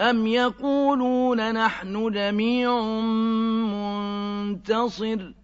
أَمْ يَقُولُونَ نَحْنُ جَمِيعٌ مُّنتَصِرٌ